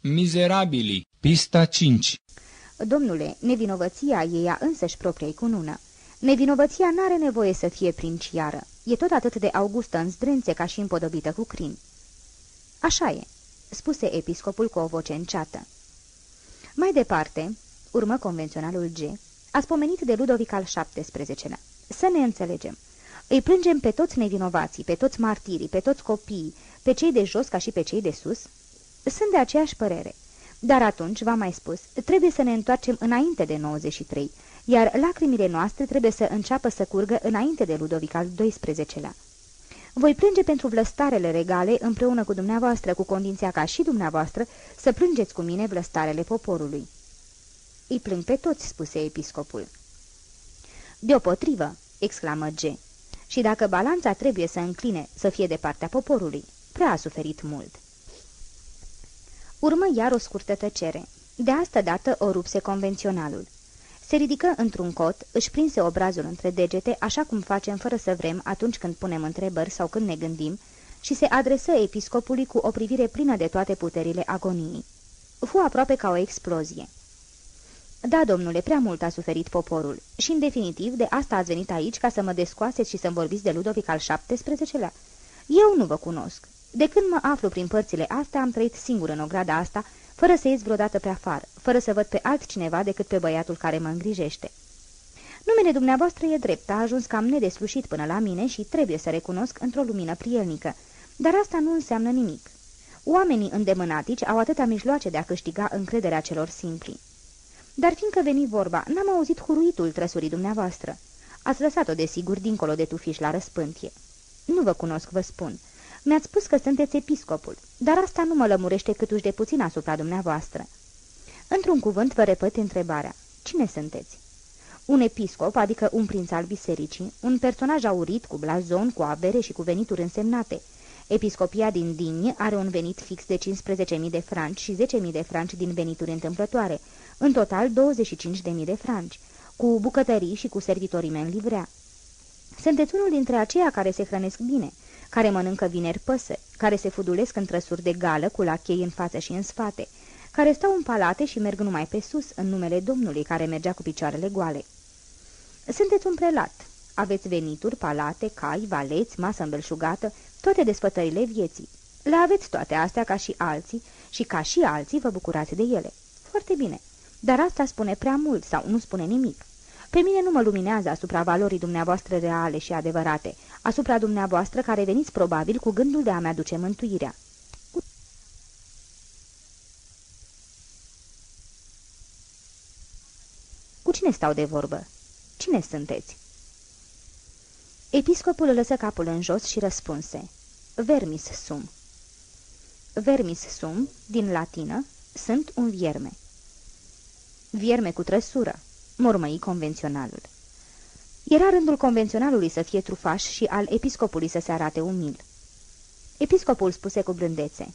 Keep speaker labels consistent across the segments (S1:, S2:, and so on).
S1: Mizerabili, pista 5
S2: Domnule, nevinovăția e ea însăși propriei cunună. Nevinovăția n-are nevoie să fie princiară. E tot atât de augustă în zdrențe ca și împodobită cu crin. Așa e, spuse episcopul cu o voce înceată. Mai departe, urmă convenționalul G, a spomenit de Ludovic al XVII-lea. Să ne înțelegem. Îi plângem pe toți nevinovații, pe toți martirii, pe toți copiii, pe cei de jos ca și pe cei de sus? Sunt de aceeași părere. Dar atunci, v-am mai spus, trebuie să ne întoarcem înainte de 93, iar lacrimile noastre trebuie să înceapă să curgă înainte de Ludovic al XII-lea. Voi plânge pentru vlăstarele regale împreună cu dumneavoastră, cu condiția ca și dumneavoastră să plângeți cu mine vlăstarele poporului. Îi plâng pe toți, spuse episcopul. Deopotrivă, exclamă G. Și dacă balanța trebuie să încline, să fie de partea poporului, prea a suferit mult. Urmă iar o scurtă tăcere. De asta dată o rupse convenționalul. Se ridică într-un cot, își prinse obrazul între degete, așa cum facem fără să vrem atunci când punem întrebări sau când ne gândim, și se adresă episcopului cu o privire plină de toate puterile agoniei. Fu aproape ca o explozie. Da, domnule, prea mult a suferit poporul. Și, în definitiv, de asta ați venit aici ca să mă descoaseți și să-mi vorbiți de Ludovic al XVII-lea? Eu nu vă cunosc. De când mă aflu prin părțile astea, am trăit singur în ograda asta, fără să ies vreodată pe afară, fără să văd pe altcineva decât pe băiatul care mă îngrijește. Numele dumneavoastră e drept, a ajuns cam nedeslușit până la mine și trebuie să recunosc într-o lumină prielnică, dar asta nu înseamnă nimic. Oamenii îndemânatici au atâta mijloace de a câștiga încrederea celor simpli. Dar fiindcă veni vorba, n-am auzit huruitul trăsurii dumneavoastră. Ați lăsat-o, desigur, dincolo de tufiș la răspântie. Nu vă cunosc, vă spun. Mi-ați spus că sunteți episcopul, dar asta nu mă lămurește câtuși de puțin asupra dumneavoastră. Într-un cuvânt vă repet întrebarea. Cine sunteți? Un episcop, adică un prinț al bisericii, un personaj aurit, cu blazon, cu avere și cu venituri însemnate. Episcopia din Digne are un venit fix de 15.000 de franci și 10.000 de franci din venituri întâmplătoare, în total 25.000 de franci, cu bucătării și cu servitorii mei în livrea. Sunteți unul dintre aceia care se hrănesc bine, care mănâncă vineri păsări, care se fudulesc în trăsuri de gală cu lachei în față și în spate, care stau în palate și merg numai pe sus, în numele Domnului care mergea cu picioarele goale. Sunteți un prelat. Aveți venituri, palate, cai, valeți, masă îmbelșugată, toate desfătările vieții. Le aveți toate astea ca și alții și ca și alții vă bucurați de ele. Foarte bine. Dar asta spune prea mult sau nu spune nimic. Pe mine nu mă luminează asupra valorii dumneavoastră reale și adevărate, asupra dumneavoastră care veniți probabil cu gândul de a-mi aduce mântuirea. Cu cine stau de vorbă? Cine sunteți?" Episcopul lăsă capul în jos și răspunse. Vermis sum. Vermis sum, din latină, sunt un vierme. Vierme cu trăsură, mormăi convenționalul. Era rândul convenționalului să fie trufaș și al episcopului să se arate umil. Episcopul spuse cu blândețe.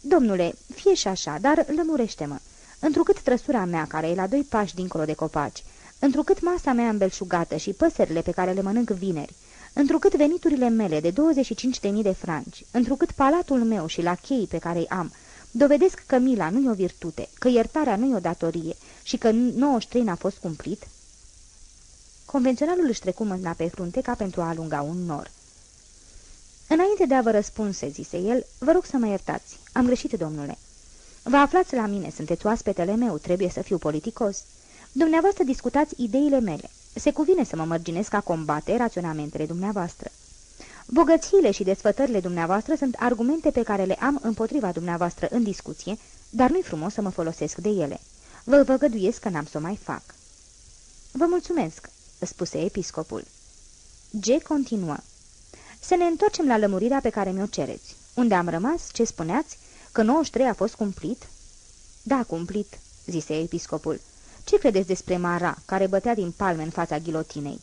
S2: Domnule, fie și așa, dar lămurește-mă. Întrucât trăsura mea, care e la doi pași dincolo de copaci, întrucât masa mea îmbelșugată și păsările pe care le mănânc vineri, întrucât veniturile mele de 25.000 de franci, întrucât palatul meu și la chei pe care îi am, dovedesc că mila nu e o virtute, că iertarea nu e o datorie și că 93 n-a fost cumplit, Convenționalul își trecu mâna pe frunte ca pentru a alunga un nor. Înainte de a vă răspunse, zise el, vă rog să mă iertați. Am greșit, domnule. Vă aflați la mine, sunteți oaspetele meu, trebuie să fiu politicos. Dumneavoastră discutați ideile mele. Se cuvine să mă mărginesc a combate raționamentele dumneavoastră. Bogățiile și desfătările dumneavoastră sunt argumente pe care le am împotriva dumneavoastră în discuție, dar nu-i frumos să mă folosesc de ele. Vă văgăduiesc că n-am să o mai fac. Vă mulțumesc, spuse episcopul. G continuă. Să ne întoarcem la lămurirea pe care mi-o cereți. Unde am rămas? Ce spuneați? Că 93 a fost cumplit? Da, cumplit, zise episcopul. Ce credeți despre Mara, care bătea din palme în fața ghilotinei?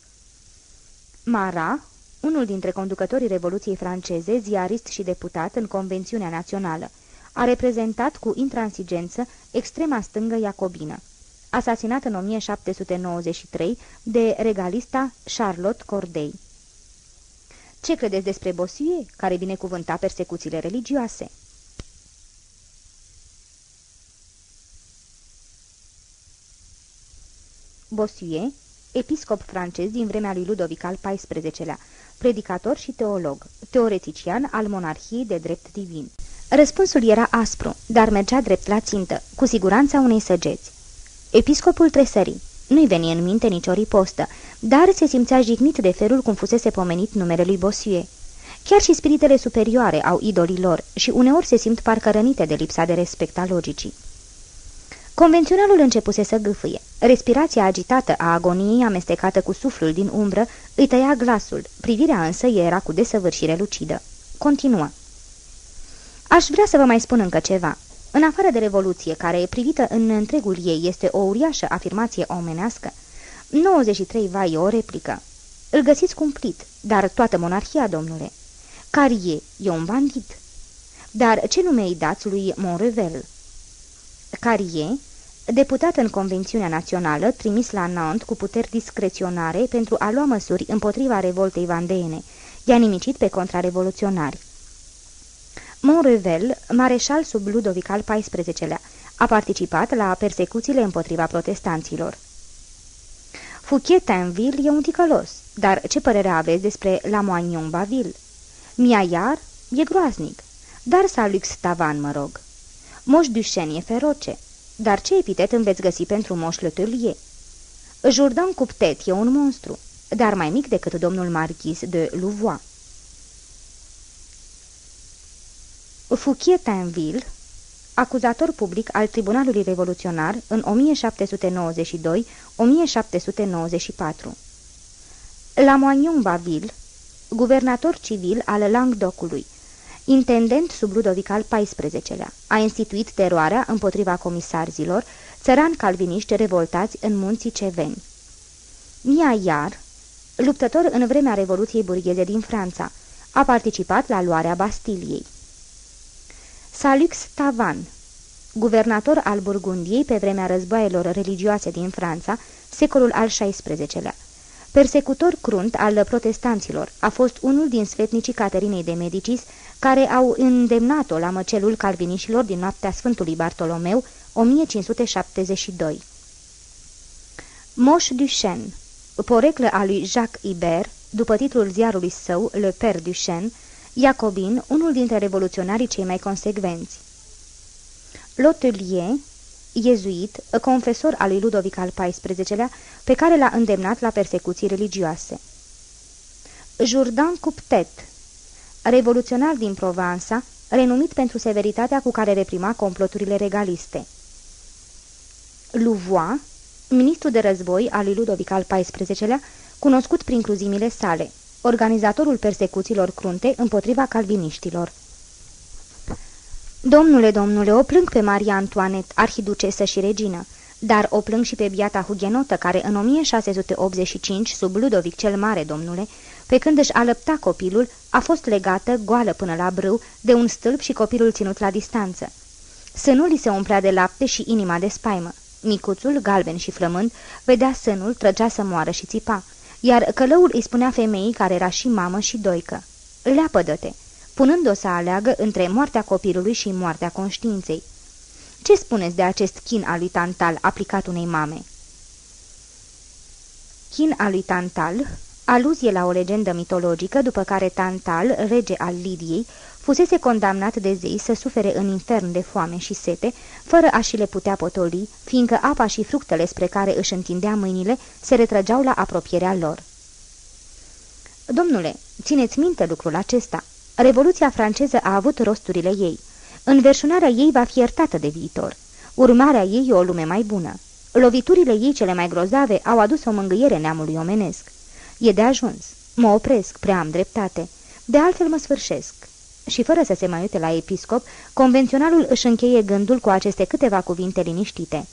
S2: Mara, unul dintre conducătorii Revoluției franceze, ziarist și deputat în Convențiunea Națională, a reprezentat cu intransigență extrema stângă iacobină asasinat în 1793 de regalista Charlotte Corday. Ce credeți despre Bosie, care binecuvânta persecuțiile religioase? Bossuet, episcop francez din vremea lui Ludovic al XIV-lea, predicator și teolog, teoretician al monarhiei de drept divin. Răspunsul era aspru, dar mergea drept la țintă, cu siguranța unei săgeți. Episcopul tresări. Nu-i veni în minte nicio ripostă, dar se simțea jignit de felul cum fusese pomenit numele lui Bossuet. Chiar și spiritele superioare au idolii lor și uneori se simt parcă rănite de lipsa de respect a logicii. Convenționalul începuse să gâfâie. Respirația agitată a agoniei amestecată cu suflul din umbră îi tăia glasul, privirea însă era cu desăvârșire lucidă. Continuă. Aș vrea să vă mai spun încă ceva. În afară de revoluție, care, privită în întregul ei, este o uriașă afirmație omenească, 93 vai o replică. Îl găsiți cumplit, dar toată monarhia, domnule. Carie e un bandit. Dar ce nume îi dați lui Monrevel? Carie, deputat în Convențiunea Națională, trimis la Nantes cu puteri discreționare pentru a lua măsuri împotriva revoltei vandeene, i-a nimicit pe contrarevoluționari. Monrevel, mareșal sub Ludovic al XIV-lea, a participat la persecuțiile împotriva protestanților. Fouquier-Tinville e un ticălos, dar ce părere aveți despre la Moignon-Baville? Miaiar e groaznic, dar Salux Tavan, mă rog. Moș Duchesne e feroce, dar ce epitet îmi veți găsi pentru Moș Letellier? Jourdan Cuptet e un monstru, dar mai mic decât domnul marchis de Louvois. Fouquier-Tinville, acuzator public al Tribunalului Revoluționar în 1792-1794. La Moignon-Baville, guvernator civil al Languedocului, intendent sub Ludovic al XIV-lea, a instituit teroarea împotriva comisarzilor, țărani calviniști revoltați în munții Ceveni. Mia Iar, luptător în vremea Revoluției burgheze din Franța, a participat la luarea Bastiliei. Salux Tavan, guvernator al Burgundiei pe vremea războaielor religioase din Franța, secolul al XVI-lea. Persecutor crunt al protestanților, a fost unul din sfetnicii Caterinei de Medicis, care au îndemnat-o la măcelul calvinișilor din noaptea Sfântului Bartolomeu, 1572. Moș Duchesne, poreclă a lui Jacques Ibert, după titlul ziarului său, Le Père Duchesne, Iacobin, unul dintre revoluționarii cei mai consecvenți. Lotelier, iezuit, confesor al lui Ludovic al XIV-lea, pe care l-a îndemnat la persecuții religioase. Jourdan Cuptet, revoluționar din Provansa, renumit pentru severitatea cu care reprima comploturile regaliste. Louvois, ministru de război al lui Ludovic al XIV-lea, cunoscut prin cruzimile sale, organizatorul persecuțiilor crunte împotriva calviniștilor. Domnule, domnule, o plâng pe Maria Antoanet, arhiducesă și regină, dar o plâng și pe biata hugenotă care în 1685, sub Ludovic cel Mare, domnule, pe când își alăpta copilul, a fost legată, goală până la brâu, de un stâlp și copilul ținut la distanță. Sânul îi se umplea de lapte și inima de spaimă. Micuțul, galben și flămând, vedea sânul, trăgea să moară și țipa, iar călăul îi spunea femeii care era și mamă și doică. Leapădă-te! punând-o să aleagă între moartea copilului și moartea conștiinței. Ce spuneți de acest chin al lui Tantal aplicat unei mame? Chin al lui Tantal, aluzie la o legendă mitologică după care Tantal, rege al Lidiei, fusese condamnat de zei să sufere în infern de foame și sete, fără a și le putea potoli, fiindcă apa și fructele spre care își întindea mâinile se retrăgeau la apropierea lor. Domnule, țineți minte lucrul acesta. Revoluția franceză a avut rosturile ei. Înverșunarea ei va fi iertată de viitor. Urmarea ei e o lume mai bună. Loviturile ei cele mai grozave au adus o mângâiere neamului omenesc. E de ajuns. Mă opresc, prea am dreptate. De altfel mă sfârșesc. Și fără să se mai uite la episcop, convenționalul își încheie gândul cu aceste câteva cuvinte liniștite.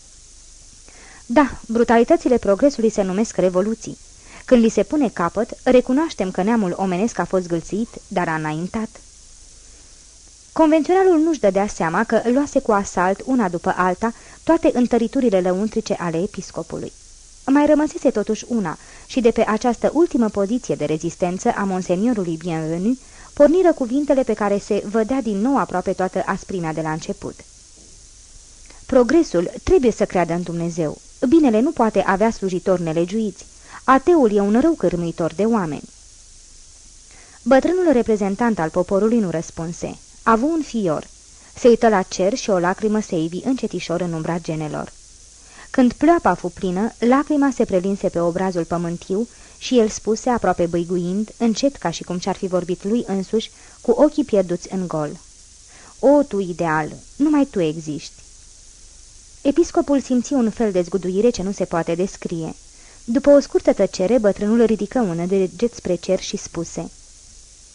S2: Da, brutalitățile progresului se numesc revoluții. Când li se pune capăt, recunoaștem că neamul omenesc a fost gâlțit, dar a înaintat. Convenționalul nu-și dădea seama că luase cu asalt, una după alta, toate întăriturile lăuntrice ale episcopului. Mai rămăsese totuși una și de pe această ultimă poziție de rezistență a monseniorului Bienvenu, porniră cuvintele pe care se vădea din nou aproape toată asprimea de la început. Progresul trebuie să creadă în Dumnezeu, Binele nu poate avea slujitori nelegiuiți. Ateul e un rău cârmuitor de oameni. Bătrânul reprezentant al poporului nu răspunse. Avu un fior. Se uită la cer și o lacrimă se ivi încetișor în umbra genelor. Când pleoapa fu plină, lacrima se prelinse pe obrazul pământiu și el spuse, aproape băiguind, încet ca și cum ce-ar fi vorbit lui însuși, cu ochii pierduți în gol. O, tu ideal, numai tu existi. Episcopul simți un fel de zguduire ce nu se poate descrie. După o scurtă tăcere, bătrânul ridică un deget spre cer și spuse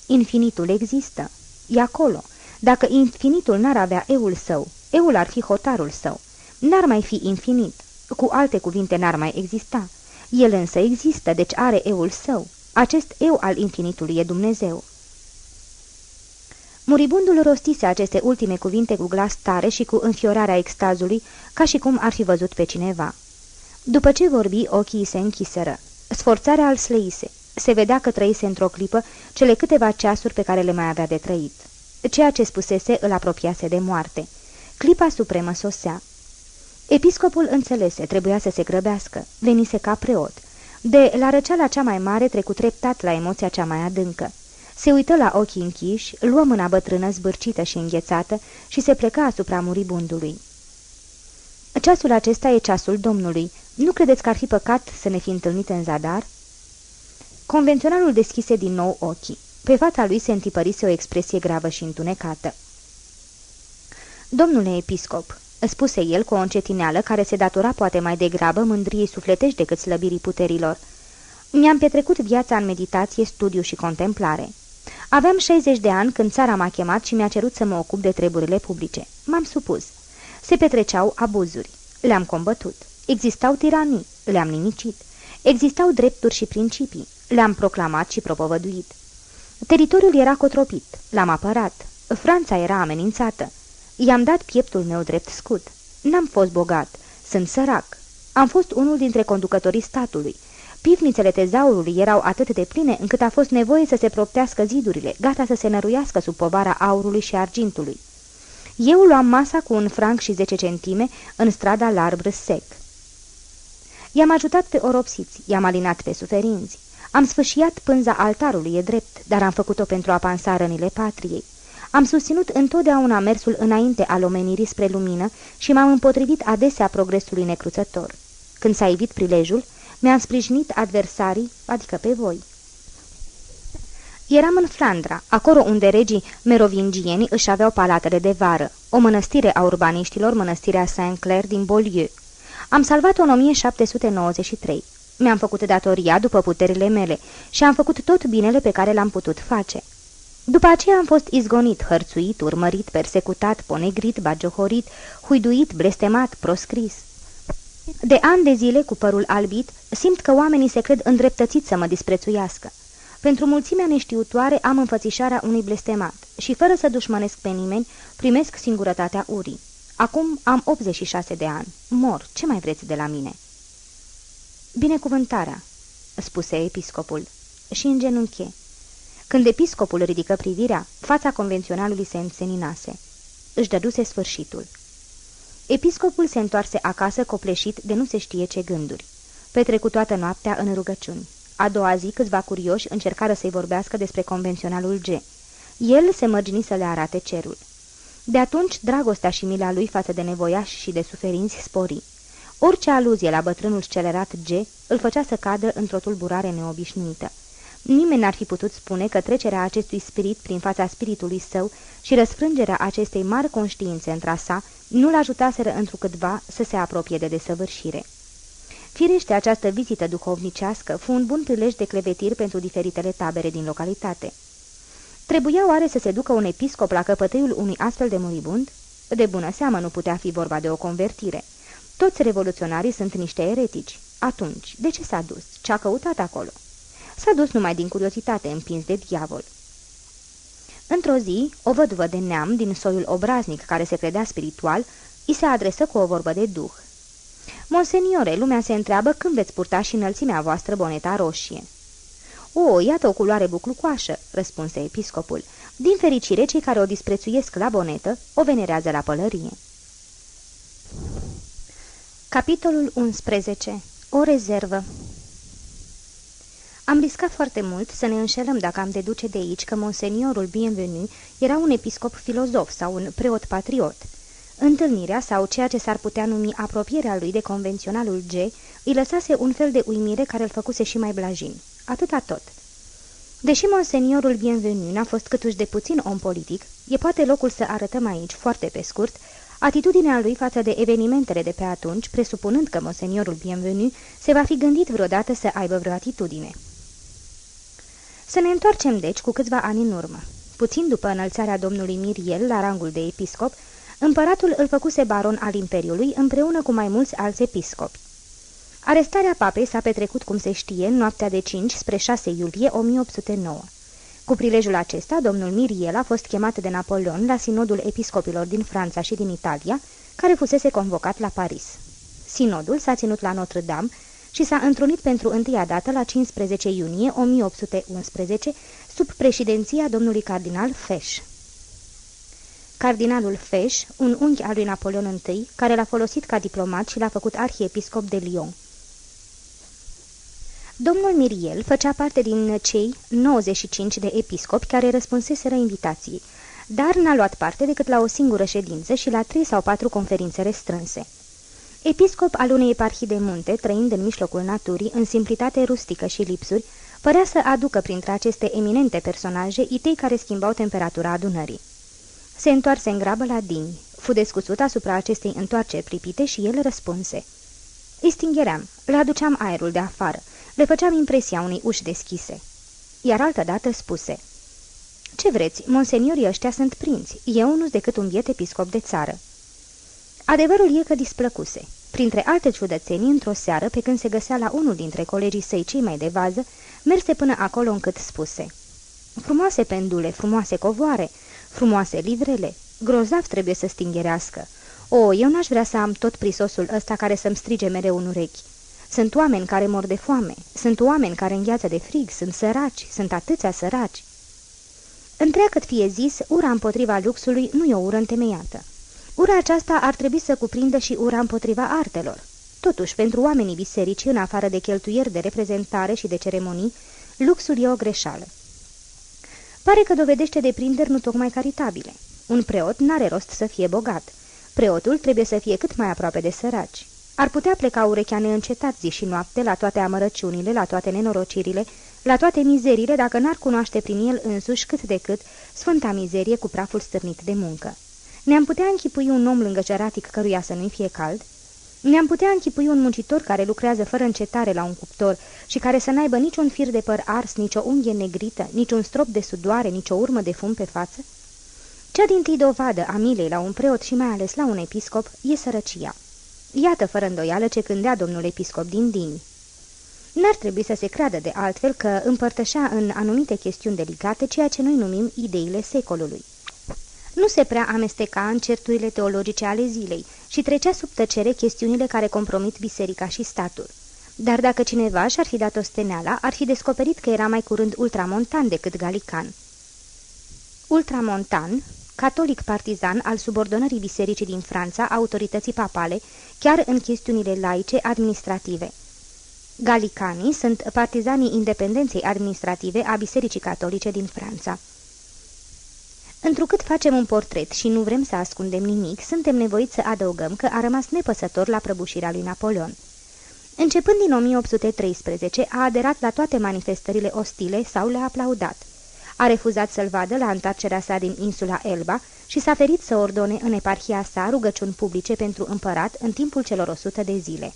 S2: Infinitul există. E acolo. Dacă infinitul n-ar avea eul său, eul ar fi hotarul său. N-ar mai fi infinit. Cu alte cuvinte, n-ar mai exista. El însă există, deci are eul său. Acest eu al infinitului e Dumnezeu. Muribundul rostise aceste ultime cuvinte cu glas tare și cu înfiorarea extazului, ca și cum ar fi văzut pe cineva. După ce vorbi, ochii se închiseră. Sforțarea al slăise. Se vedea că trăise într-o clipă cele câteva ceasuri pe care le mai avea de trăit. Ceea ce spusese îl apropiase de moarte. Clipa supremă sosea. Episcopul înțelese, trebuia să se grăbească, venise ca preot. De la răceala cea mai mare trecut treptat la emoția cea mai adâncă. Se uită la ochii închiși, luă mâna bătrână zbârcită și înghețată și se pleca asupra muribundului. Ceasul acesta e ceasul Domnului. Nu credeți că ar fi păcat să ne fi întâlnit în zadar?" Convenționalul deschise din nou ochii. Pe fața lui se întipărise o expresie gravă și întunecată. Domnule episcop," spuse el cu o încetineală care se datora poate mai degrabă mândriei sufletești decât slăbirii puterilor. Mi-am petrecut viața în meditație, studiu și contemplare. Aveam 60 de ani când țara m-a chemat și mi-a cerut să mă ocup de treburile publice. M-am supus. Se petreceau abuzuri. Le-am combătut. Existau tiranii. Le-am nimicit. Existau drepturi și principii. Le-am proclamat și propovăduit. Teritoriul era cotropit. L-am apărat. Franța era amenințată. I-am dat pieptul meu drept scut. N-am fost bogat. Sunt sărac. Am fost unul dintre conducătorii statului. Pivnițele tezaurului erau atât de pline încât a fost nevoie să se proptească zidurile, gata să se năruiască sub povara aurului și argintului. Eu luam masa cu un franc și zece centime în strada Larbre Sec. I-am ajutat pe oropsiți, i-am alinat pe suferinți. Am sfâșiat pânza altarului, e drept, dar am făcut-o pentru a pansa rănile patriei. Am susținut întotdeauna mersul înainte al omenirii spre lumină și m-am împotrivit adesea progresului necruțător. Când s-a evit prilejul, mi-am sprijinit adversarii, adică pe voi. Eram în Flandra, acolo unde regii merovingieni își aveau palatele de vară, o mănăstire a urbaniștilor, mănăstirea Saint-Clair din Beaulieu. Am salvat-o în 1793. Mi-am făcut datoria după puterile mele și am făcut tot binele pe care l-am putut face. După aceea am fost izgonit, hărțuit, urmărit, persecutat, ponegrit, bagiohorit, huiduit, blestemat, proscris. De ani de zile, cu părul albit, simt că oamenii se cred îndreptățiți să mă disprețuiască. Pentru mulțimea neștiutoare am înfățișarea unui blestemat și, fără să dușmănesc pe nimeni, primesc singurătatea urii. Acum am 86 de ani. Mor. Ce mai vreți de la mine?" Binecuvântarea," spuse episcopul, și îngenunche. Când episcopul ridică privirea, fața convenționalului se înseninase. Își dăduse sfârșitul. Episcopul se întoarse acasă copleșit de nu se știe ce gânduri. Petrecu toată noaptea în rugăciuni. A doua zi, câțiva curioși încercară să-i vorbească despre convenționalul G. El se mărgini să le arate cerul. De atunci, dragostea și mila lui față de nevoiași și de suferinți spori. Orice aluzie la bătrânul scelerat G îl făcea să cadă într-o tulburare neobișnuită. Nimeni n-ar fi putut spune că trecerea acestui spirit prin fața spiritului său și răsfrângerea acestei mari conștiințe între sa nu-l ajutaseră întrucâtva să se apropie de desăvârșire. Firește, această vizită duhovnicească fu un bun prilej de clevetiri pentru diferitele tabere din localitate. Trebuia oare să se ducă un episcop la căpătâiul unui astfel de moribund? De bună seamă nu putea fi vorba de o convertire. Toți revoluționarii sunt niște eretici. Atunci, de ce s-a dus? Ce-a căutat acolo? S-a dus numai din curiozitate, împins de diavol. Într-o zi, o văduvă de neam din soiul obraznic care se credea spiritual, îi se adresă cu o vorbă de duh. Monseniore, lumea se întreabă când veți purta și înălțimea voastră boneta roșie. O, iată o culoare buclucoașă, răspunse episcopul. Din fericire, cei care o disprețuiesc la bonetă, o venerează la pălărie. Capitolul 11. O rezervă Am riscat foarte mult să ne înșelăm dacă am deduce de aici că monseniorul Bienvenu era un episcop filozof sau un preot patriot. Întâlnirea sau ceea ce s-ar putea numi apropierea lui de convenționalul G îi lăsase un fel de uimire care îl făcuse și mai blajin. Atâta tot. Deși monseniorul Bienvenu n-a fost câtuși de puțin om politic, e poate locul să arătăm aici, foarte pe scurt, Atitudinea lui față de evenimentele de pe atunci, presupunând că monseniorul Bienvenu se va fi gândit vreodată să aibă vreo atitudine. Să ne întoarcem deci cu câțiva ani în urmă. Puțin după înălțarea domnului Miriel la rangul de episcop, împăratul îl făcuse baron al Imperiului împreună cu mai mulți alți episcopi. Arestarea papei s-a petrecut, cum se știe, în noaptea de 5 spre 6 iulie 1809. Cu prilejul acesta, domnul Miriel a fost chemat de Napoleon la sinodul episcopilor din Franța și din Italia, care fusese convocat la Paris. Sinodul s-a ținut la Notre-Dame și s-a întrunit pentru întâia dată la 15 iunie 1811, sub președinția domnului cardinal Feș. Cardinalul Feș, un unchi al lui Napoleon I, care l-a folosit ca diplomat și l-a făcut arhiepiscop de Lyon. Domnul Miriel făcea parte din cei 95 de episcopi care răspunseseră invitației, dar n-a luat parte decât la o singură ședință și la trei sau patru conferințe restrânse. Episcop al unei eparhii de munte, trăind în mijlocul naturii, în simplitate rustică și lipsuri, părea să aducă printre aceste eminente personaje idei care schimbau temperatura adunării. Se întoarse în grabă la Dini, fu descuțut asupra acestei întoarceri pripite și el răspunse. Îi stingeream, le aduceam aerul de afară, le făceam impresia unei uși deschise. Iar altădată spuse, Ce vreți, monseniorii ăștia sunt prinți, eu nu-s decât un biet episcop de țară." Adevărul e că displăcuse. Printre alte ciudățenii, într-o seară, pe când se găsea la unul dintre colegii săi cei mai de vază, merse până acolo încât spuse Frumoase pendule, frumoase covoare, frumoase livrele, grozav trebuie să stingerească. O, eu n-aș vrea să am tot prisosul ăsta care să-mi strige mereu în urechi. Sunt oameni care mor de foame, sunt oameni care îngheață de frig, sunt săraci, sunt atâția săraci. Întreagăt fie zis, ura împotriva luxului nu e o ură întemeiată. Ura aceasta ar trebui să cuprindă și ura împotriva artelor. Totuși, pentru oamenii biserici, în afară de cheltuieri de reprezentare și de ceremonii, luxul e o greșeală. Pare că dovedește deprinderi nu tocmai caritabile. Un preot n-are rost să fie bogat. Preotul trebuie să fie cât mai aproape de săraci. Ar putea pleca urechea neîncetat zi și noapte la toate amărăciunile, la toate nenorocirile, la toate mizerile, dacă n-ar cunoaște prin el însuși cât de cât sfânta mizerie cu praful stârnit de muncă. Ne-am putea închipui un om lângă ceratic căruia să nu-i fie cald? Ne-am putea închipui un muncitor care lucrează fără încetare la un cuptor și care să n-aibă niciun fir de păr ars, nicio unghie negrită, niciun strop de sudoare, nicio urmă de fum pe față? Cea din tâi dovadă a milei la un preot și mai ales la un episcop e sărăcia. Iată fără îndoială ce cândea domnul episcop din Dini. N-ar trebui să se creadă de altfel că împărtășea în anumite chestiuni delicate ceea ce noi numim ideile secolului. Nu se prea amesteca în certurile teologice ale zilei și trecea sub tăcere chestiunile care compromit biserica și statul. Dar dacă cineva și-ar fi dat o steneala, ar fi descoperit că era mai curând ultramontan decât galican. Ultramontan, catolic partizan al subordonării bisericii din Franța autorității papale, chiar în chestiunile laice administrative. Galicanii sunt partizanii independenței administrative a Bisericii Catolice din Franța. Întrucât facem un portret și nu vrem să ascundem nimic, suntem nevoiți să adăugăm că a rămas nepăsător la prăbușirea lui Napoleon. Începând din 1813, a aderat la toate manifestările ostile sau le-a aplaudat. A refuzat să-l vadă la întoarcerea sa din insula Elba și s-a ferit să ordone în eparhia sa rugăciuni publice pentru împărat în timpul celor 100 de zile.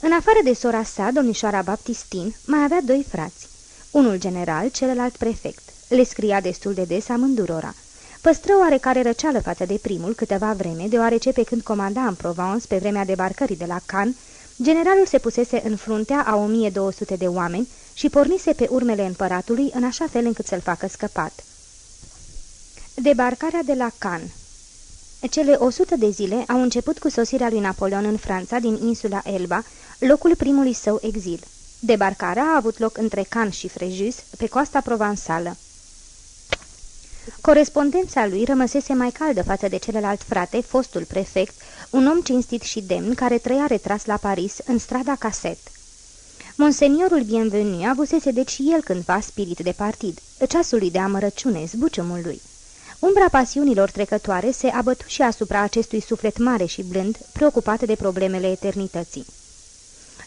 S2: În afară de sora sa, domnișoara Baptistin, mai avea doi frați. Unul general, celălalt prefect. Le scria destul de des amândurora. Păstră oarecare răceală față de primul câteva vreme, deoarece pe când comanda în Provence pe vremea debarcării de la Cannes, generalul se pusese în fruntea a 1200 de oameni și pornise pe urmele împăratului în așa fel încât să-l facă scăpat. Debarcarea de la Cannes Cele 100 de zile au început cu sosirea lui Napoleon în Franța din insula Elba, locul primului său exil. Debarcarea a avut loc între Cannes și Frejus, pe coasta provansală. Corespondența lui rămăsese mai caldă față de celălalt frate, fostul prefect, un om cinstit și demn care trăia retras la Paris, în strada Caset. Monseniorul Bienvenu avusese deci și el cândva spirit de partid, ceasul lui de amărăciune, zbuciumul lui. Umbra pasiunilor trecătoare se abătu și asupra acestui suflet mare și blând, preocupat de problemele eternității.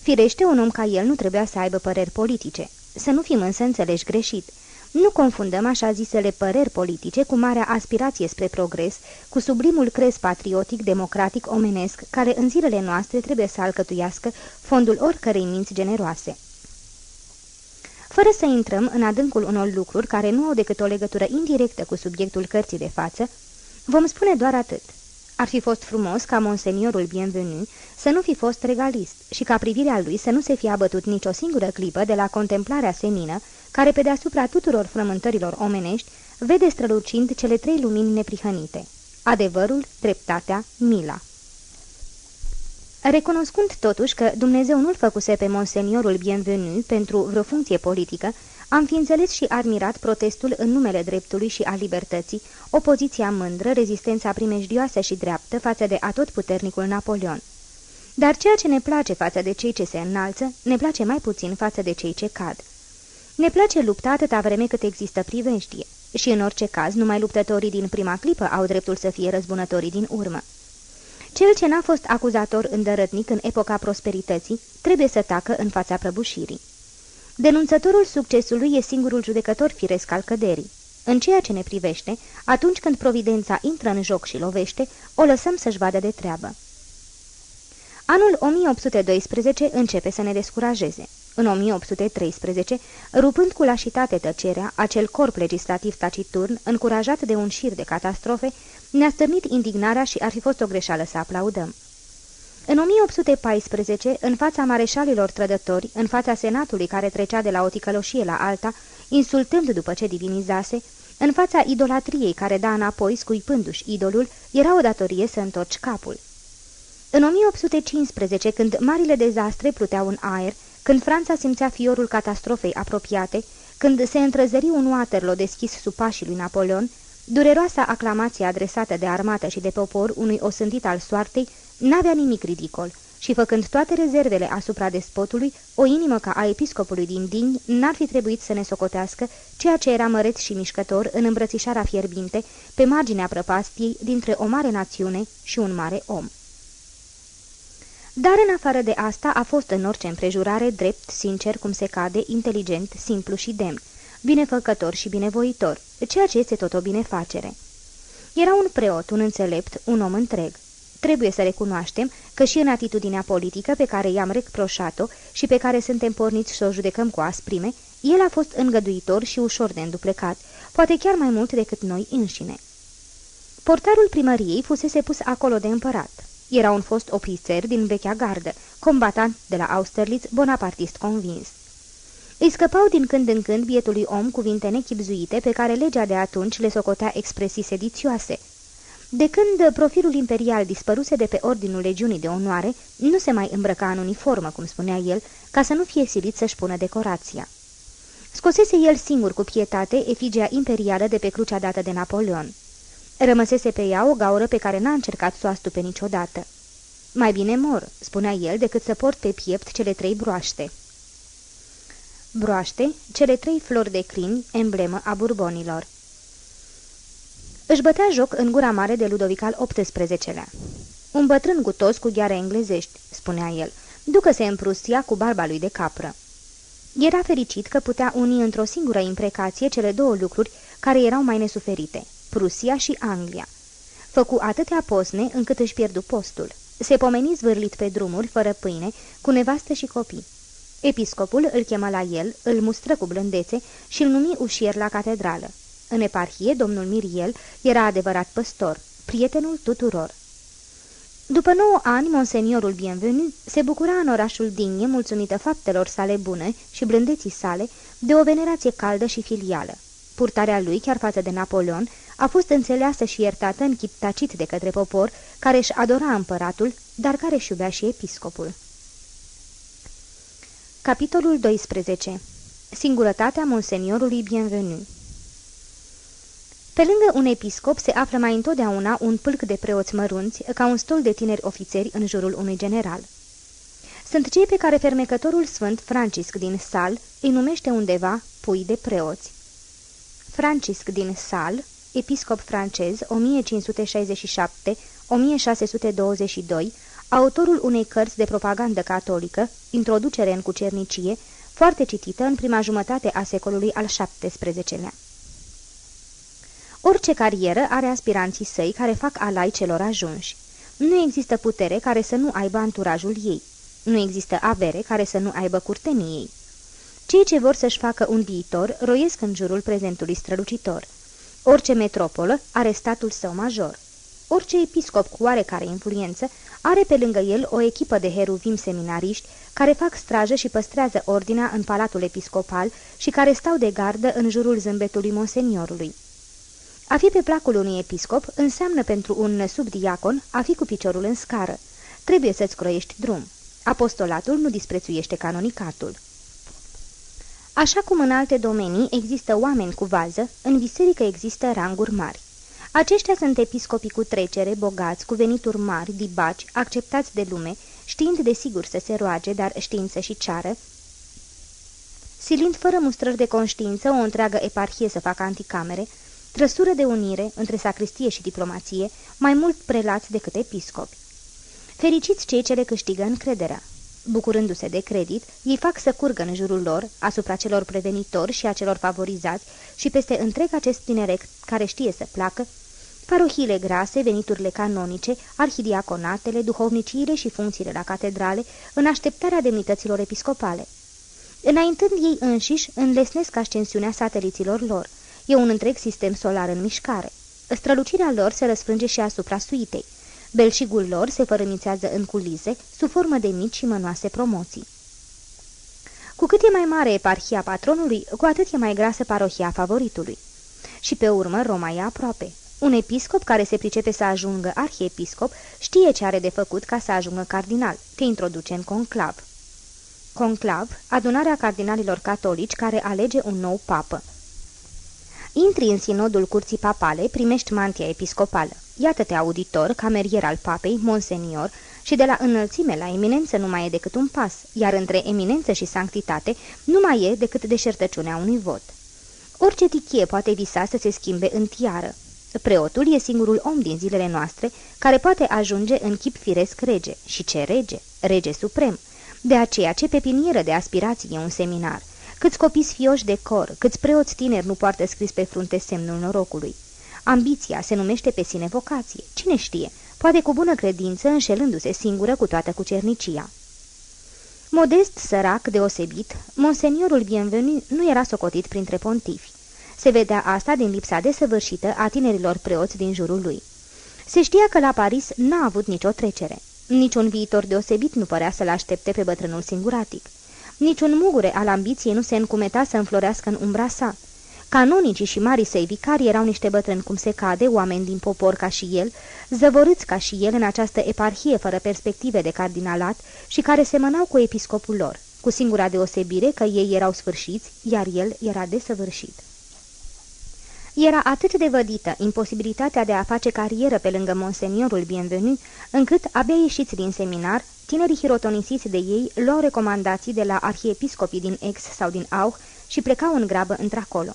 S2: Firește, un om ca el nu trebuia să aibă păreri politice. Să nu fim însă înțeleși greșit. Nu confundăm așa zisele păreri politice cu marea aspirație spre progres, cu sublimul crez patriotic, democratic, omenesc, care în zilele noastre trebuie să alcătuiască fondul oricărei minți generoase. Fără să intrăm în adâncul unor lucruri care nu au decât o legătură indirectă cu subiectul cărții de față, vom spune doar atât. Ar fi fost frumos ca monseniorul bienvenu să nu fi fost regalist și ca privirea lui să nu se fie abătut nicio singură clipă de la contemplarea senină, care pe deasupra tuturor frământărilor omenești vede strălucind cele trei lumini neprihănite, adevărul, dreptatea, mila. Recunoscând totuși că Dumnezeu nu-l făcuse pe monseniorul bienvenu pentru vreo funcție politică, am fi înțeles și admirat protestul în numele dreptului și a libertății, opoziția mândră, rezistența primejdioasă și dreaptă față de atotputernicul Napoleon. Dar ceea ce ne place față de cei ce se înalță, ne place mai puțin față de cei ce cad. Ne place lupta atâta vreme cât există priveștie și în orice caz numai luptătorii din prima clipă au dreptul să fie răzbunătorii din urmă. Cel ce n-a fost acuzator îndărătnic în epoca prosperității trebuie să tacă în fața prăbușirii. Denunțătorul succesului e singurul judecător firesc al căderii. În ceea ce ne privește, atunci când providența intră în joc și lovește, o lăsăm să-și vadă de treabă. Anul 1812 începe să ne descurajeze. În 1813, rupând cu lașitate tăcerea, acel corp legislativ taciturn, încurajat de un șir de catastrofe, ne-a stârnit indignarea și ar fi fost o greșeală să aplaudăm. În 1814, în fața mareșalilor trădători, în fața senatului care trecea de la o ticăloșie la alta, insultând după ce divinizase, în fața idolatriei care da înapoi scuipându-și idolul, era o datorie să întorci capul. În 1815, când marile dezastre pluteau în aer, când Franța simțea fiorul catastrofei apropiate, când se întrezări un Waterloo deschis sub pașii lui Napoleon, dureroasa aclamație adresată de armată și de popor unui osândit al soartei n-avea nimic ridicol și, făcând toate rezervele asupra despotului, o inimă ca a episcopului din Dini n-ar fi trebuit să ne socotească ceea ce era măreț și mișcător în îmbrățișarea fierbinte pe marginea prăpastiei dintre o mare națiune și un mare om. Dar în afară de asta a fost în orice împrejurare drept, sincer, cum se cade, inteligent, simplu și demn, binefăcător și binevoitor, ceea ce este tot o binefacere. Era un preot, un înțelept, un om întreg. Trebuie să recunoaștem că și în atitudinea politică pe care i-am reproșat-o și pe care suntem porniți să o judecăm cu asprime, el a fost îngăduitor și ușor de înduplecat, poate chiar mai mult decât noi înșine. Portarul primăriei fusese pus acolo de împărat. Era un fost ofițer din vechea gardă, combatant de la Austerlitz, bonapartist convins. Îi scăpau din când în când bietului om cuvinte nechipzuite pe care legea de atunci le socotea expresii sedițioase. De când profilul imperial dispăruse de pe ordinul legiunii de onoare, nu se mai îmbrăca în uniformă, cum spunea el, ca să nu fie silit să-și pună decorația. Scosese el singur cu pietate efigia imperială de pe crucea dată de Napoleon. Rămăsese pe ea o gaură pe care n-a încercat să o astupe niciodată. Mai bine mor, spunea el, decât să port pe piept cele trei broaște. Broaște, cele trei flori de crin, emblemă a burbonilor. Își bătea joc în gura mare de Ludovic al XVIII-lea. Un bătrân gutos cu gheare englezești, spunea el, ducă-se în Prusia cu barba lui de capră. Era fericit că putea uni într-o singură imprecație cele două lucruri care erau mai nesuferite, Prusia și Anglia. Făcu atâtea posne încât își pierdu postul. Se pomeni zvârlit pe drumuri, fără pâine, cu nevastă și copii. Episcopul îl chemă la el, îl mustră cu blândețe și îl numi ușier la catedrală. În eparhie, domnul Miriel era adevărat păstor, prietenul tuturor. După nouă ani, monseniorul Bienvenu se bucura în orașul Digne, mulțumită faptelor sale bune și blândeții sale, de o venerație caldă și filială. Purtarea lui, chiar față de Napoleon, a fost înțeleasă și iertată în chip tacit de către popor, care își adora împăratul, dar care își iubea și episcopul. Capitolul 12. Singurătatea monseniorului Bienvenu Pe lângă un episcop se află mai întotdeauna un pâlc de preoți mărunți, ca un stol de tineri ofițeri în jurul unui general. Sunt cei pe care fermecătorul sfânt Francisc din Sal îi numește undeva pui de preoți. Francisc din Sal, episcop francez 1567-1622, autorul unei cărți de propagandă catolică, Introducere în cucernicie, foarte citită în prima jumătate a secolului al XVII-lea. Orice carieră are aspiranții săi care fac alai celor ajunși. Nu există putere care să nu aibă anturajul ei. Nu există avere care să nu aibă curtenii ei. Cei ce vor să-și facă un viitor roiesc în jurul prezentului strălucitor. Orice metropolă are statul său major. Orice episcop cu oarecare influență are pe lângă el o echipă de heruvim seminariști care fac strajă și păstrează ordinea în palatul episcopal și care stau de gardă în jurul zâmbetului monseniorului. A fi pe placul unui episcop înseamnă pentru un subdiacon a fi cu piciorul în scară. Trebuie să-ți croiești drum. Apostolatul nu disprețuiește canonicatul. Așa cum în alte domenii există oameni cu vază, în biserică există ranguri mari. Aceștia sunt episcopii cu trecere, bogați, cu venituri mari, dibaci, acceptați de lume, știind de sigur să se roage, dar știind să și ceară, silind fără mustrări de conștiință o întreagă eparhie să facă anticamere, trăsură de unire între sacristie și diplomație, mai mult prelați decât episcopi. Fericiți cei ce le câștigă încrederea. Bucurându-se de credit, ei fac să curgă în jurul lor, asupra celor prevenitori și a celor favorizați și peste întreg acest tineret care știe să placă, parohiile grase, veniturile canonice, arhidiaconatele, duhovniciile și funcțiile la catedrale, în așteptarea demnităților episcopale. Înaintând ei înșiși, înlesnesc ascensiunea sateliților lor. E un întreg sistem solar în mișcare. Strălucirea lor se răsfrânge și asupra suitei. Belșigul lor se fărâmițează în culise, sub formă de mici și mănoase promoții. Cu cât e mai mare eparhia patronului, cu atât e mai grasă parohia favoritului. Și pe urmă Roma e aproape. Un episcop care se pricepe să ajungă arhiepiscop știe ce are de făcut ca să ajungă cardinal, te introduce în conclav. Conclav, adunarea cardinalilor catolici care alege un nou papă. Intri în sinodul curții papale, primești mantia episcopală. Iată-te auditor, camerier al papei, monsenior, și de la înălțime la eminență nu mai e decât un pas, iar între eminență și sanctitate nu mai e decât deșertăciunea unui vot. Orice tichie poate visa să se schimbe în tiară. Preotul e singurul om din zilele noastre care poate ajunge în chip firesc rege. Și ce rege? Rege suprem. De aceea ce pepinieră de aspirații e un seminar. Câți copii sfioși de cor, câți preoți tineri nu poartă scris pe frunte semnul norocului. Ambiția se numește pe sine vocație. Cine știe? Poate cu bună credință, înșelându-se singură cu toată cucernicia. Modest, sărac, deosebit, monseniorul bienvenu nu era socotit printre pontifi. Se vedea asta din lipsa desăvârșită a tinerilor preoți din jurul lui. Se știa că la Paris n-a avut nicio trecere. Niciun viitor deosebit nu părea să-l aștepte pe bătrânul singuratic. Niciun mugure al ambiției nu se încumeta să înflorească în umbra sa. Canonicii și marii săi vicari erau niște bătrâni cum se cade, oameni din popor ca și el, zăvorâți ca și el în această eparhie fără perspective de cardinalat și care semănau cu episcopul lor, cu singura deosebire că ei erau sfârșiți, iar el era desăvârșit. Era atât de vădită imposibilitatea de a face carieră pe lângă monseniorul bienvenit, încât, abia ieșiți din seminar, tinerii hirotonisiți de ei luau recomandații de la arhiepiscopii din Ex sau din Auch și plecau în grabă într-acolo.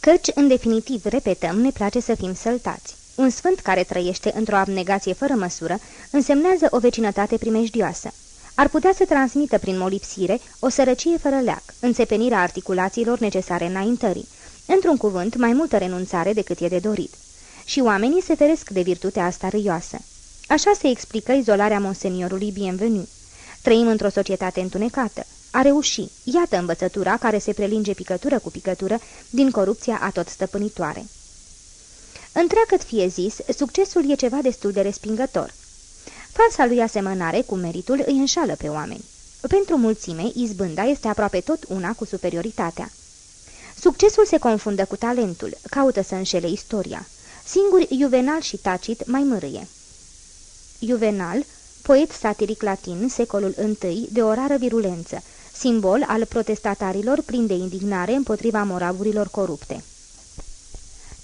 S2: Căci, în definitiv, repetăm, ne place să fim săltați. Un sfânt care trăiește într-o abnegație fără măsură însemnează o vecinătate primejdioasă. Ar putea să transmită prin molipsire o sărăcie fără leac, înțepenirea articulațiilor necesare înaintării, într-un cuvânt mai multă renunțare decât e de dorit. Și oamenii se feresc de virtutea asta râioasă. Așa se explică izolarea monseniorului bienvenu. Trăim într-o societate întunecată. A reuși, iată învățătura care se prelinge picătură cu picătură din corupția atot stăpânitoare. Întreagăt fie zis, succesul e ceva destul de respingător. Falsa lui asemănare cu meritul îi înșală pe oameni. Pentru mulțime, izbânda este aproape tot una cu superioritatea. Succesul se confundă cu talentul, caută să înșele istoria. Singur Juvenal și Tacit mai mărâie. Juvenal, poet satiric latin, secolul I, de o rară virulență, simbol al protestatarilor plini de indignare împotriva moravurilor corupte.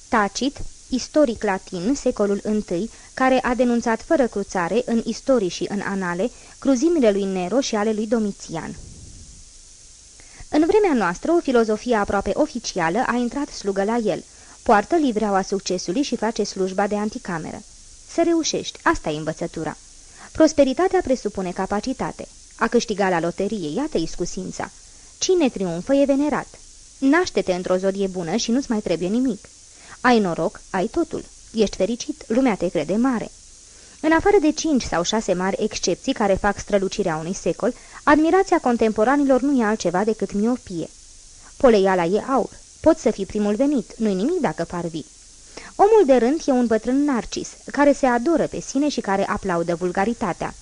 S2: Tacit, istoric latin, secolul I, care a denunțat fără cruțare, în istorii și în anale, cruzimile lui Nero și ale lui Domitian. În vremea noastră, o filozofie aproape oficială a intrat slugă la el. Poartă livreaua succesului și face slujba de anticameră. Să reușești, asta e învățătura. Prosperitatea presupune capacitate. A câștiga la loterie, iată iscusința. Cine triumfă e venerat. Naște-te într-o zodie bună și nu-ți mai trebuie nimic. Ai noroc, ai totul. Ești fericit, lumea te crede mare. În afară de cinci sau șase mari excepții care fac strălucirea unui secol, admirația contemporanilor nu e altceva decât miopie. Poleiala e aur. Poți să fii primul venit, nu-i nimic dacă parvi. Omul de rând e un bătrân narcis, care se adoră pe sine și care aplaudă vulgaritatea.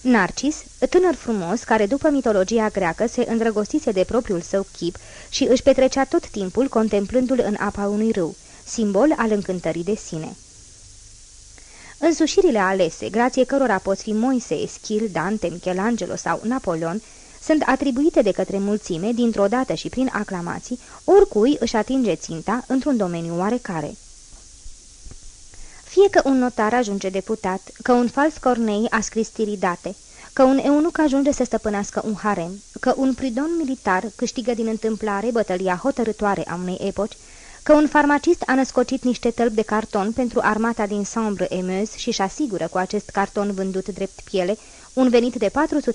S2: Narcis, tânăr frumos, care după mitologia greacă se îndrăgostise de propriul său chip și își petrecea tot timpul contemplându-l în apa unui râu, simbol al încântării de sine. Însușirile alese, grație cărora pot fi Moise, Eschil, Dante, Michelangelo sau Napoleon, sunt atribuite de către mulțime, dintr-o dată și prin aclamații, oricui își atinge ținta într-un domeniu oarecare. Fie că un notar ajunge deputat, că un fals cornei a scris tiridate, că un eunuc ajunge să stăpânească un harem, că un pridon militar câștigă din întâmplare bătălia hotărătoare a unei epoci, că un farmacist a născocit niște tălpi de carton pentru armata din Sambre-Emeuse și își asigură cu acest carton vândut drept piele un venit de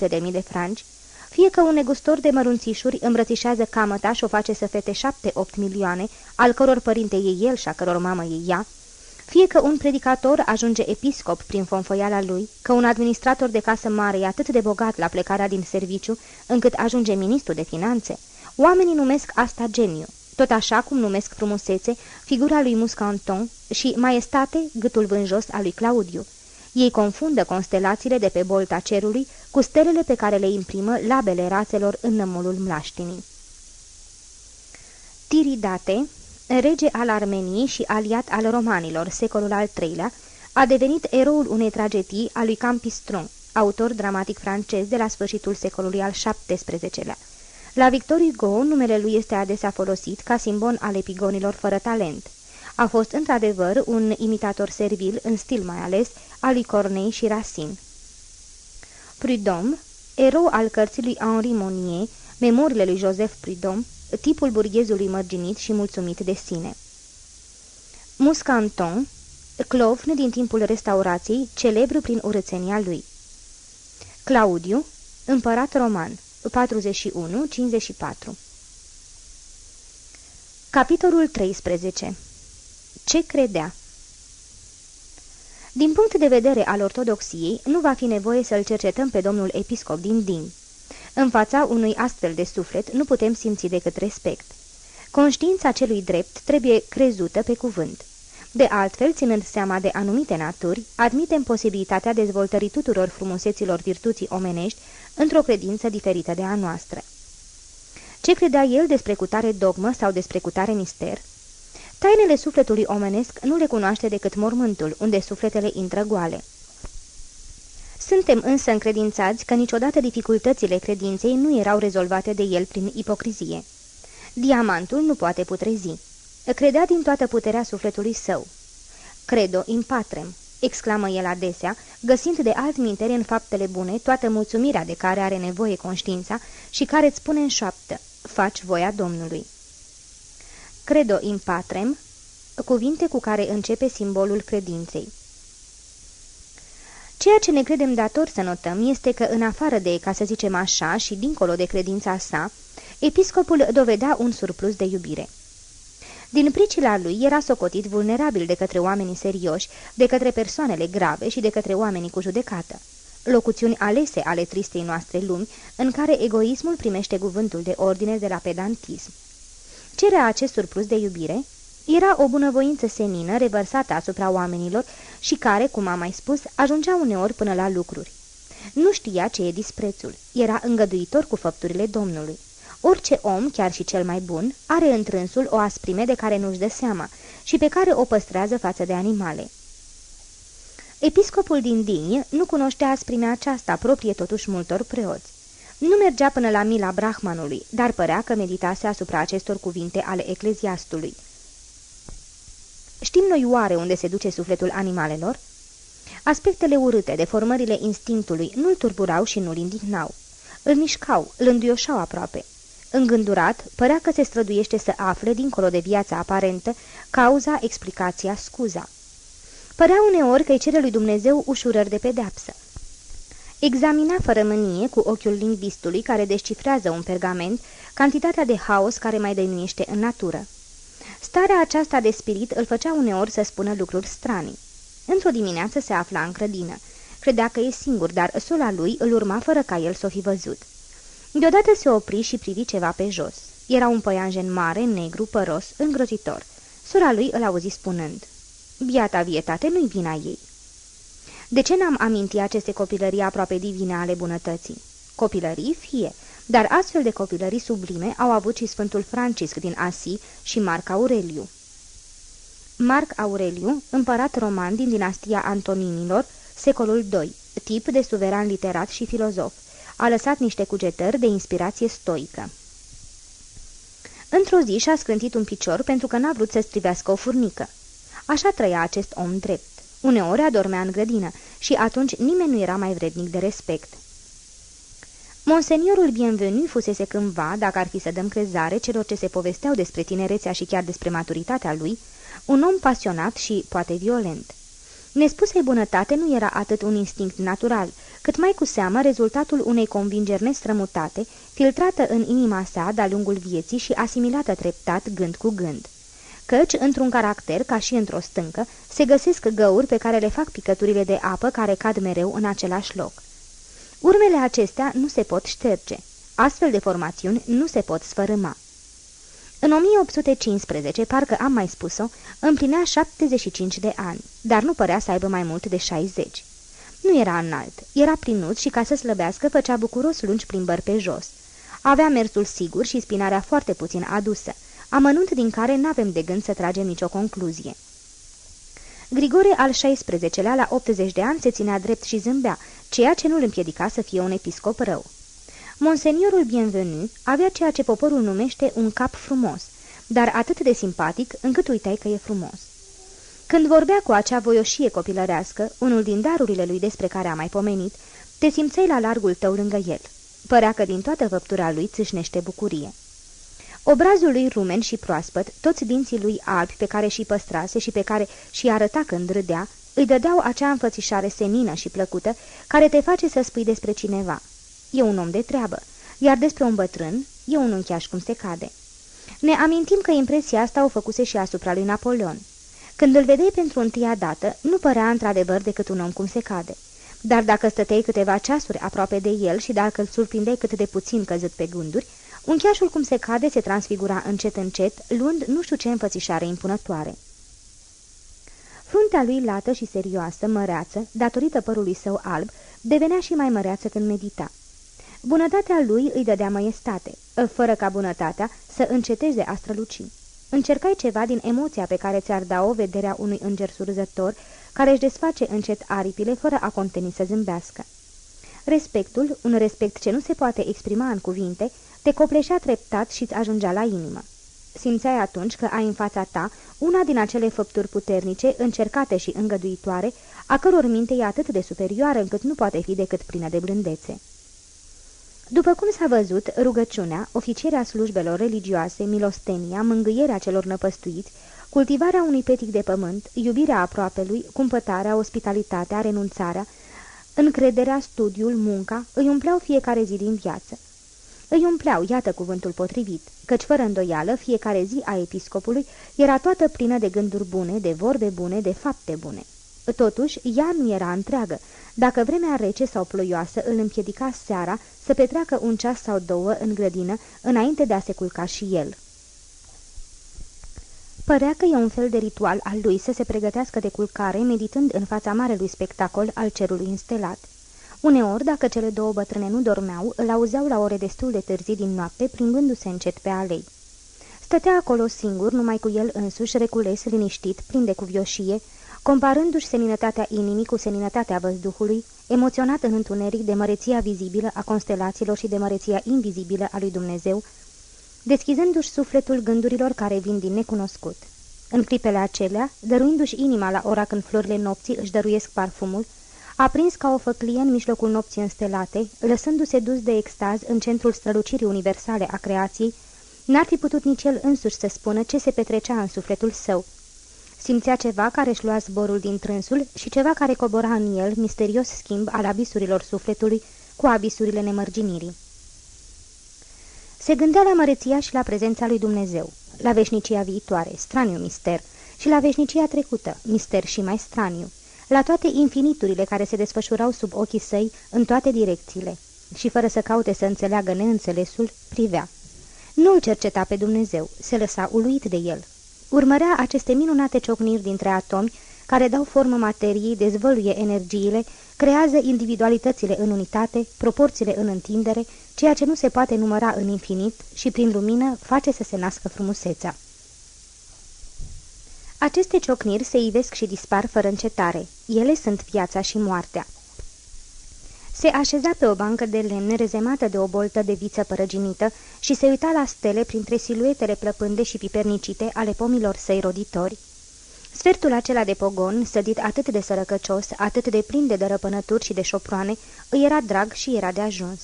S2: 400.000 de franci, fie că un negustor de mărunțișuri îmbrățișează camătaș și o face să fete 7-8 milioane, al căror părinte e el și a căror mamă e ea, fie că un predicator ajunge episcop prin fonfoiala lui, că un administrator de casă mare e atât de bogat la plecarea din serviciu, încât ajunge ministru de finanțe, oamenii numesc asta geniu, tot așa cum numesc frumusețe figura lui Muscanton și maestate gâtul vânjos al lui Claudiu. Ei confundă constelațiile de pe bolta cerului cu stelele pe care le imprimă labele rațelor în nămolul mlaștinii. Tiridate, rege al Armeniei și aliat al romanilor, secolul al III-lea, a devenit eroul unei tragedii a lui Campistron, autor dramatic francez de la sfârșitul secolului al XVII-lea. La Victor Hugo, numele lui este adesea folosit ca simbol al epigonilor fără talent. A fost într-adevăr un imitator servil, în stil mai ales, al lui Corneille și Racine. Prudhomme, erou al cărții lui Henri Monnier, memoriile lui Joseph Prudhomme, tipul burghezului mărginit și mulțumit de sine. Muscanton, clovn din timpul restaurației, celebru prin urățenia lui. Claudiu, împărat roman, 41-54 Capitolul 13 Ce credea? Din punct de vedere al ortodoxiei, nu va fi nevoie să-l cercetăm pe domnul episcop din Din. În fața unui astfel de suflet nu putem simți decât respect. Conștiința celui drept trebuie crezută pe cuvânt. De altfel, ținând seama de anumite naturi, admitem posibilitatea dezvoltării tuturor frumuseților virtuții omenești într-o credință diferită de a noastră. Ce credea el despre cutare dogmă sau despre cutare mister? Tainele sufletului omenesc nu le cunoaște decât mormântul, unde sufletele intră goale. Suntem însă încredințați că niciodată dificultățile credinței nu erau rezolvate de el prin ipocrizie. Diamantul nu poate putrezi. Credea din toată puterea sufletului său. Credo in patrem, exclamă el adesea, găsind de altminteri în faptele bune toată mulțumirea de care are nevoie conștiința și care îți spune în șoaptă, faci voia Domnului. Credo in patrem, cuvinte cu care începe simbolul credinței. Ceea ce ne credem dator să notăm este că, în afară de, ca să zicem așa, și dincolo de credința sa, episcopul dovedea un surplus de iubire. Din pricila lui era socotit vulnerabil de către oamenii serioși, de către persoanele grave și de către oamenii cu judecată. Locuțiuni alese ale tristei noastre lumi, în care egoismul primește cuvântul de ordine de la pedantism. Cerea acest surplus de iubire era o bunăvoință senină revărsată asupra oamenilor și care, cum am mai spus, ajungea uneori până la lucruri. Nu știa ce e disprețul, era îngăduitor cu făpturile Domnului. Orice om, chiar și cel mai bun, are întrânsul o asprime de care nu-și dă seama și pe care o păstrează față de animale. Episcopul din Digne nu cunoștea asprimea aceasta proprie totuși multor preoți. Nu mergea până la mila brahmanului, dar părea că meditase asupra acestor cuvinte ale ecleziastului. Știm noi oare unde se duce sufletul animalelor? Aspectele urâte, deformările instinctului, nu-l turburau și nu-l indignau. Îl mișcau, îl înduioșau aproape. Îngândurat, părea că se străduiește să afle, dincolo de viața aparentă, cauza, explicația, scuza. Părea uneori că îi cere lui Dumnezeu ușurări de pedeapsă. Examina fără mânie, cu ochiul lingvistului care descifrează un pergament, cantitatea de haos care mai dăinuiește în natură. Starea aceasta de spirit îl făcea uneori să spună lucruri stranii. Într-o dimineață se afla în grădină. Credea că e singur, dar sola lui îl urma fără ca el să o fi văzut. Deodată se opri și privi ceva pe jos. Era un păianjen mare, negru, păros, îngrozitor. Sora lui îl auzi spunând, Biata vietate, nu-i vina ei." De ce n-am amintit aceste copilării aproape divine ale bunătății? Copilării fie, dar astfel de copilării sublime au avut și Sfântul Francisc din Asi și Marc Aureliu. Marc Aureliu, împărat roman din dinastia Antoninilor, secolul II, tip de suveran literat și filozof, a lăsat niște cugetări de inspirație stoică. Într-o zi și-a scrântit un picior pentru că n-a vrut să strivească o furnică. Așa trăia acest om drept. Uneori adormea în grădină și atunci nimeni nu era mai vrednic de respect. Monseniorul Bienvenu fusese cândva, dacă ar fi să dăm crezare celor ce se povesteau despre tinerețea și chiar despre maturitatea lui, un om pasionat și poate violent. Nespusei bunătate nu era atât un instinct natural, cât mai cu seamă rezultatul unei convingeri nestrămutate, filtrată în inima sa de-a lungul vieții și asimilată treptat gând cu gând. Căci, într-un caracter, ca și într-o stâncă, se găsesc găuri pe care le fac picăturile de apă care cad mereu în același loc. Urmele acestea nu se pot șterge. Astfel de formațiuni nu se pot sfărâma. În 1815, parcă am mai spus-o, împlinea 75 de ani, dar nu părea să aibă mai mult de 60. Nu era înalt, era plinut și ca să slăbească făcea bucuros lungi plimbări pe jos. Avea mersul sigur și spinarea foarte puțin adusă, amănunt din care n-avem de gând să tragem nicio concluzie. Grigore al XVI-lea, la 80 de ani, se ținea drept și zâmbea, ceea ce nu îl împiedica să fie un episcop rău. Monseniorul Bienvenu avea ceea ce poporul numește un cap frumos, dar atât de simpatic încât uitai că e frumos. Când vorbea cu acea voioșie copilărească, unul din darurile lui despre care a mai pomenit, te simțeai la largul tău lângă el. Părea că din toată făptura lui țâșnește bucurie. Obrazul lui rumen și proaspăt, toți dinții lui albi pe care și păstrase și pe care și arăta când râdea, îi dădeau acea înfățișare senină și plăcută care te face să spui despre cineva. E un om de treabă, iar despre un bătrân e un uncheaș cum se cade. Ne amintim că impresia asta o făcuse și asupra lui Napoleon. Când îl vedeai pentru întâia dată, nu părea într-adevăr decât un om cum se cade. Dar dacă stăteai câteva ceasuri aproape de el și dacă îl surprindeai cât de puțin căzut pe gânduri, uncheașul cum se cade se transfigura încet încet, luând nu știu ce înfățișare impunătoare. Fruntea lui lată și serioasă, măreață, datorită părului său alb, devenea și mai măreață când medita. Bunătatea lui îi dădea măiestate, fără ca bunătatea să înceteze a străluci. Încercai ceva din emoția pe care ți-ar da-o vederea unui înger surzător, care își desface încet aripile fără a conteni să zâmbească. Respectul, un respect ce nu se poate exprima în cuvinte, te copleșea treptat și îți ajungea la inimă. Simțeai atunci că ai în fața ta una din acele făpturi puternice, încercate și îngăduitoare, a căror minte e atât de superioară încât nu poate fi decât plină de blândețe. După cum s-a văzut, rugăciunea, oficierea slujbelor religioase, milostenia, mângâierea celor năpăstuiți, cultivarea unui petic de pământ, iubirea aproapelui, cumpătarea, ospitalitatea, renunțarea, încrederea, studiul, munca, îi umpleau fiecare zi din viață. Îi umpleau, iată cuvântul potrivit, căci fără îndoială fiecare zi a episcopului era toată plină de gânduri bune, de vorbe bune, de fapte bune. Totuși, ea nu era întreagă. Dacă vremea rece sau ploioasă îl împiedica seara să petreacă un ceas sau două în grădină înainte de a se culca și el. Părea că e un fel de ritual al lui să se pregătească de culcare, meditând în fața marelui spectacol al cerului înstelat. Uneori, dacă cele două bătrâne nu dormeau, îl auzeau la ore destul de târzii din noapte, plimbându-se încet pe alei. Stătea acolo singur, numai cu el însuși, recules, liniștit, plin de cuvioșie, comparându-și seninătatea inimii cu seninătatea văzduhului, emoționat în întuneric de măreția vizibilă a constelațiilor și de măreția invizibilă a lui Dumnezeu, deschizându-și sufletul gândurilor care vin din necunoscut. în clipele acelea, dăruindu-și inima la ora când florile nopții își dăruiesc parfumul, aprins ca o făclie în mijlocul nopții înstelate, lăsându-se dus de extaz în centrul strălucirii universale a creației, n-ar fi putut nici el însuși să spună ce se petrecea în sufletul său. Simțea ceva care își lua zborul din trânsul și ceva care cobora în el misterios schimb al abisurilor sufletului cu abisurile nemărginirii. Se gândea la măreția și la prezența lui Dumnezeu, la veșnicia viitoare, straniu mister, și la veșnicia trecută, mister și mai straniu, la toate infiniturile care se desfășurau sub ochii săi în toate direcțiile, și fără să caute să înțeleagă neînțelesul, privea. Nu-l cerceta pe Dumnezeu, se lăsa uluit de el. Urmărea aceste minunate ciocniri dintre atomi, care dau formă materiei, dezvăluie energiile, creează individualitățile în unitate, proporțiile în întindere, ceea ce nu se poate număra în infinit și prin lumină face să se nască frumusețea. Aceste ciocniri se ivesc și dispar fără încetare. Ele sunt viața și moartea. Se așeza pe o bancă de lemn rezemată de o boltă de viță părăginită și se uita la stele printre siluetele plăpânde și pipernicite ale pomilor săi roditori. Sfertul acela de pogon, sădit atât de sărăcăcios, atât de plin de dărăpânături și de șoproane, îi era drag și era de ajuns.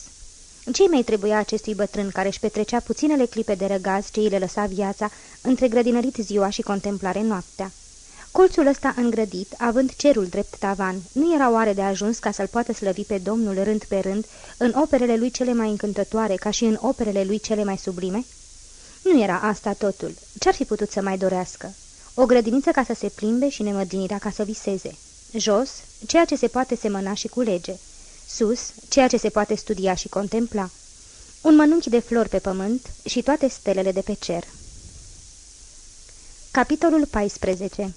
S2: Ce mai trebuia acestui bătrân care își petrecea puținele clipe de răgaz ce îi le lăsa viața între grădinărit ziua și contemplare noaptea? Colțul ăsta îngrădit, având cerul drept tavan, nu era oare de ajuns ca să-l poată slăvi pe Domnul rând pe rând, în operele lui cele mai încântătoare, ca și în operele lui cele mai sublime? Nu era asta totul. Ce-ar fi putut să mai dorească? O grădiniță ca să se plimbe și nemărginirea ca să viseze. Jos, ceea ce se poate semăna și culege. Sus, ceea ce se poate studia și contempla. Un mănunchi de flori pe pământ și toate stelele de pe cer. Capitolul 14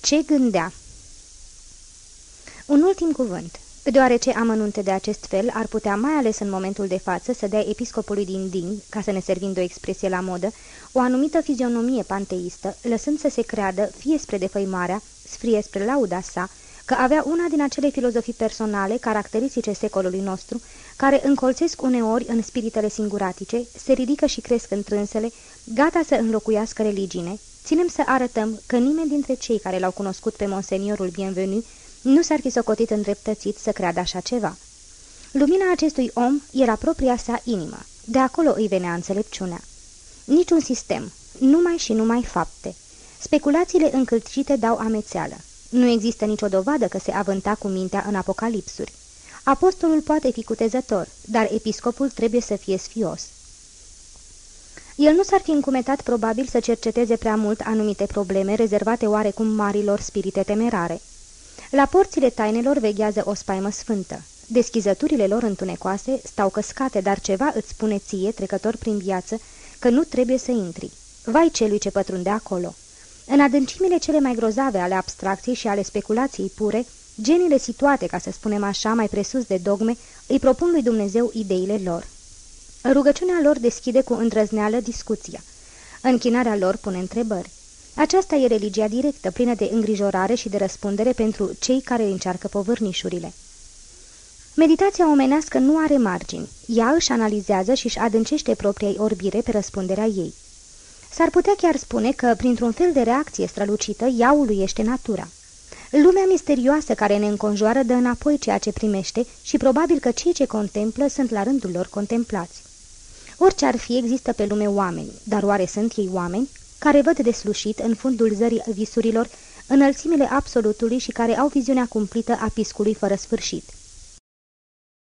S2: Ce gândea? Un ultim cuvânt deoarece amănunte de acest fel ar putea, mai ales în momentul de față, să dea episcopului din Din, ca să ne servim de o expresie la modă, o anumită fizionomie panteistă, lăsând să se creadă, fie spre defăimarea, fie spre lauda sa, că avea una din acele filozofii personale caracteristice secolului nostru, care încolțesc uneori în spiritele singuratice, se ridică și cresc întrânsele, gata să înlocuiască religiile, ținem să arătăm că nimeni dintre cei care l-au cunoscut pe monseniorul bienvenu nu s-ar fi socotit îndreptățit să creadă așa ceva. Lumina acestui om era propria sa inimă, de acolo îi venea înțelepciunea. Niciun sistem, numai și numai fapte. Speculațiile încălcite dau amețeală. Nu există nicio dovadă că se avânta cu mintea în apocalipsuri. Apostolul poate fi cutezător, dar episcopul trebuie să fie sfios. El nu s-ar fi încumetat probabil să cerceteze prea mult anumite probleme rezervate oarecum marilor spirite temerare. La porțile tainelor veghează o spaimă sfântă. Deschizăturile lor întunecoase stau căscate, dar ceva îți spune ție, trecător prin viață, că nu trebuie să intri. Vai celui ce pătrunde acolo! În adâncimile cele mai grozave ale abstracției și ale speculației pure, genile situate, ca să spunem așa, mai presus de dogme, îi propun lui Dumnezeu ideile lor. Rugăciunea lor deschide cu îndrăzneală discuția. Închinarea lor pune întrebări. Aceasta e religia directă, plină de îngrijorare și de răspundere pentru cei care încearcă povârnișurile. Meditația omenească nu are margini. Ea își analizează și își adâncește propria orbire pe răspunderea ei. S-ar putea chiar spune că, printr-un fel de reacție strălucită, ea uluiește natura. Lumea misterioasă care ne înconjoară dă înapoi ceea ce primește și probabil că cei ce contemplă sunt la rândul lor contemplați. Orice ar fi, există pe lume oameni, dar oare sunt ei oameni? care văd deslușit în fundul zării visurilor înălțimile absolutului și care au viziunea cumplită a piscului fără sfârșit.